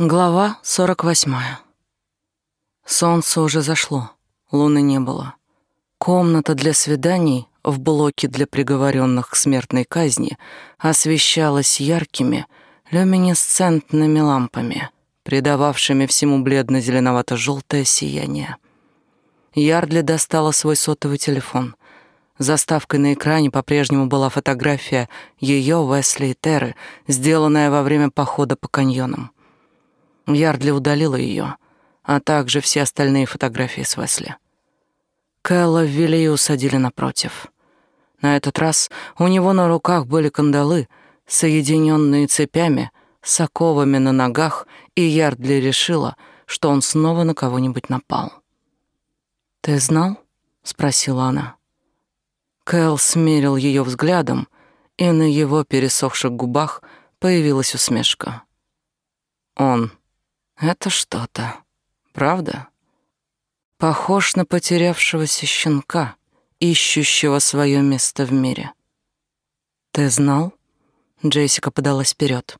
Глава 48. Солнце уже зашло, луны не было. Комната для свиданий в блоке для приговоренных к смертной казни освещалась яркими люминесцентными лампами, придававшими всему бледно-зеленовато желтое сияние. Ярдли достала свой сотовый телефон. Заставкой на экране по-прежнему была фотография ее Уэсли и Терры, сделанная во время похода по каньонам. Ярдли удалила ее, а также все остальные фотографии с Весли. Кэлла ввели и усадили напротив. На этот раз у него на руках были кандалы, соединенные цепями, с оковами на ногах, и Ярдли решила, что он снова на кого-нибудь напал. «Ты знал?» — спросила она. Кэл смерил ее взглядом, и на его пересохших губах появилась усмешка. Он это что-то, правда? Похож на потерявшегося щенка, ищущего свое место в мире. Ты знал? Джессика подалась вперед.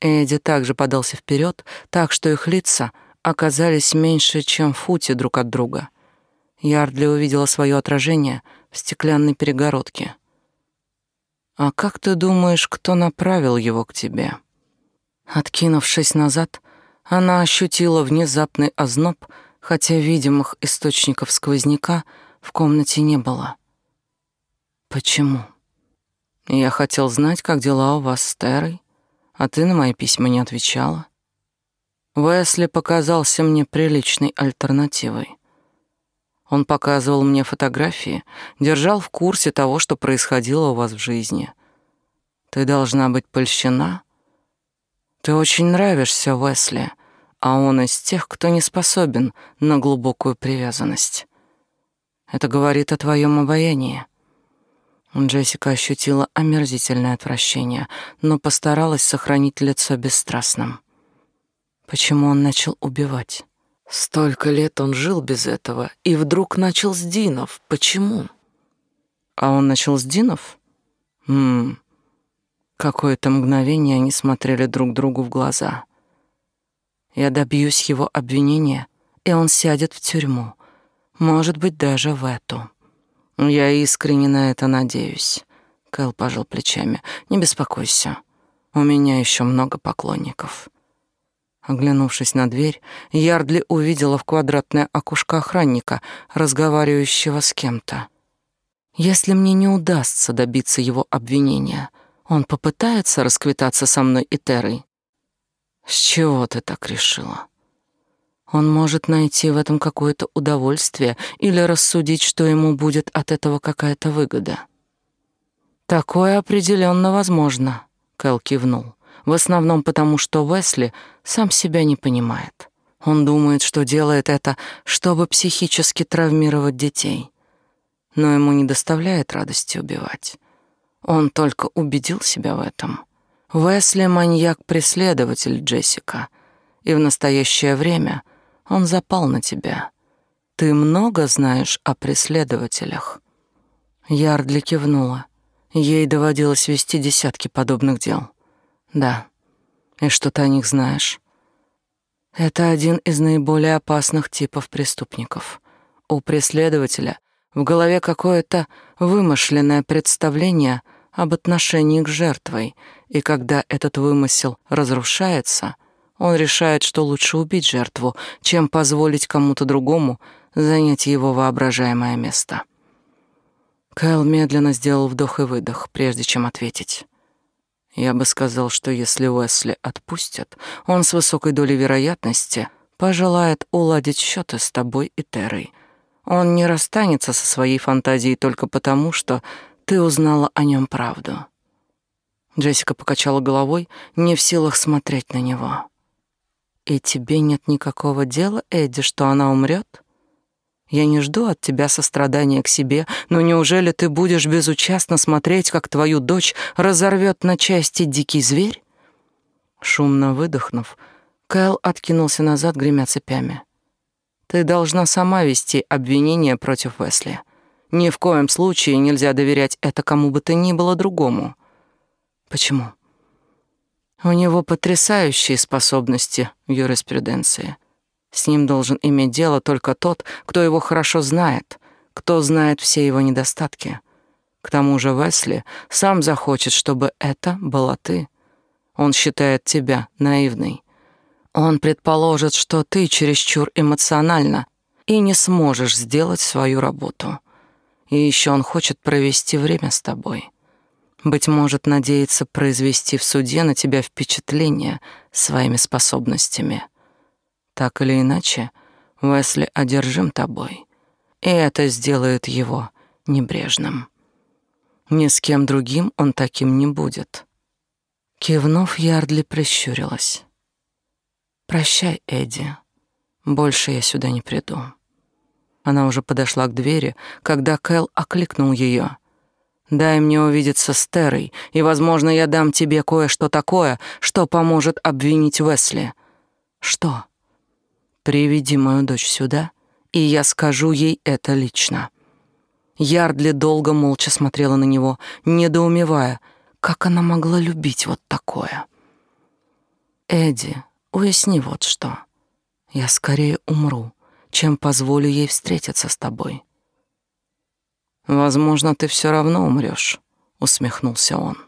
Эдди также подался вперед, так что их лица оказались меньше, чем в футе друг от друга. Ярдли увидела свое отражение в стеклянной перегородке. «А как ты думаешь, кто направил его к тебе?» Откинувшись назад, она ощутила внезапный озноб, хотя видимых источников сквозняка в комнате не было. Почему? Я хотел знать, как дела у вас с Терой, а ты на мои письма не отвечала. Уэсли показался мне приличной альтернативой. Он показывал мне фотографии, держал в курсе того, что происходило у вас в жизни. Ты должна быть польщена, ты очень нравишься, Уэсли, а он из тех, кто не способен на глубокую привязанность. Это говорит о твоем обаянии. Джессика ощутила омерзительное отвращение, но постаралась сохранить лицо бесстрастным. Почему он начал убивать? Столько лет он жил без этого, и вдруг начал с Динов. Почему? А он начал с Динов? Ммм, Какое-то мгновение они смотрели друг другу в глаза. Я добьюсь его обвинения, и он сядет в тюрьму. Может быть, даже в эту. Я искренне на это надеюсь. Кэл пожал плечами. Не беспокойся. У меня еще много поклонников. Оглянувшись на дверь, Ярдли увидела в квадратное окошко охранника, разговаривающего с кем-то. Если мне не удастся добиться его обвинения, он попытается расквитаться со мной и Терой. С чего ты так решила? Он может найти в этом какое-то удовольствие или рассудить, что ему будет от этого какая-то выгода. Такое определенно возможно, Кэл кивнул. В основном потому, что Уэсли сам себя не понимает. Он думает, что делает это, чтобы психически травмировать детей. Но ему не доставляет радости убивать. Он только убедил себя в этом. Уэсли — маньяк-преследователь Джессика, и в настоящее время он запал на тебя. Ты много знаешь о преследователях?» Ярдли кивнула. Ей доводилось вести десятки подобных дел. «Да. И что ты о них знаешь?» Это один из наиболее опасных типов преступников. У преследователя в голове какое-то вымышленное представление — об отношении к жертвой, и когда этот вымысел разрушается, он решает, что лучше убить жертву, чем позволить кому-то другому занять его воображаемое место. Кайл медленно сделал вдох и выдох, прежде чем ответить. Я бы сказал, что если Уэсли отпустят, он с высокой долей вероятности пожелает уладить счеты с тобой и Террой. Он не расстанется со своей фантазией только потому, что ты узнала о нем правду. Джессика покачала головой, не в силах смотреть на него. И тебе нет никакого дела, Эдди, что она умрет? Я не жду от тебя сострадания к себе, но неужели ты будешь безучастно смотреть, как твою дочь разорвет на части дикий зверь? Шумно выдохнув, Кэл откинулся назад, гремя цепями. Ты должна сама вести обвинение против Уэсли. Ни в коем случае нельзя доверять это кому бы то ни было другому. Почему? У него потрясающие способности в юриспруденции. С ним должен иметь дело только тот, кто его хорошо знает, кто знает все его недостатки. К тому же Весли сам захочет, чтобы это была ты. Он считает тебя наивной. Он предположит, что ты чересчур эмоциональна и не сможешь сделать свою работу. И еще он хочет провести время с тобой. Быть может, надеется произвести в суде на тебя впечатление своими способностями. Так или иначе, Уэсли одержим тобой, и это сделает его небрежным. Ни с кем другим он таким не будет. Кивнув, Ярдли прищурилась. «Прощай, Эдди. Больше я сюда не приду». Она уже подошла к двери, когда Кэл окликнул ее. Дай мне увидеться с Терой, и, возможно, я дам тебе кое-что такое, что поможет обвинить Уэсли. Что? Приведи мою дочь сюда, и я скажу ей это лично. Ярдли долго молча смотрела на него, недоумевая, как она могла любить вот такое. Эдди, уясни вот что. Я скорее умру, чем позволю ей встретиться с тобой. Возможно, ты все равно умрешь, усмехнулся он.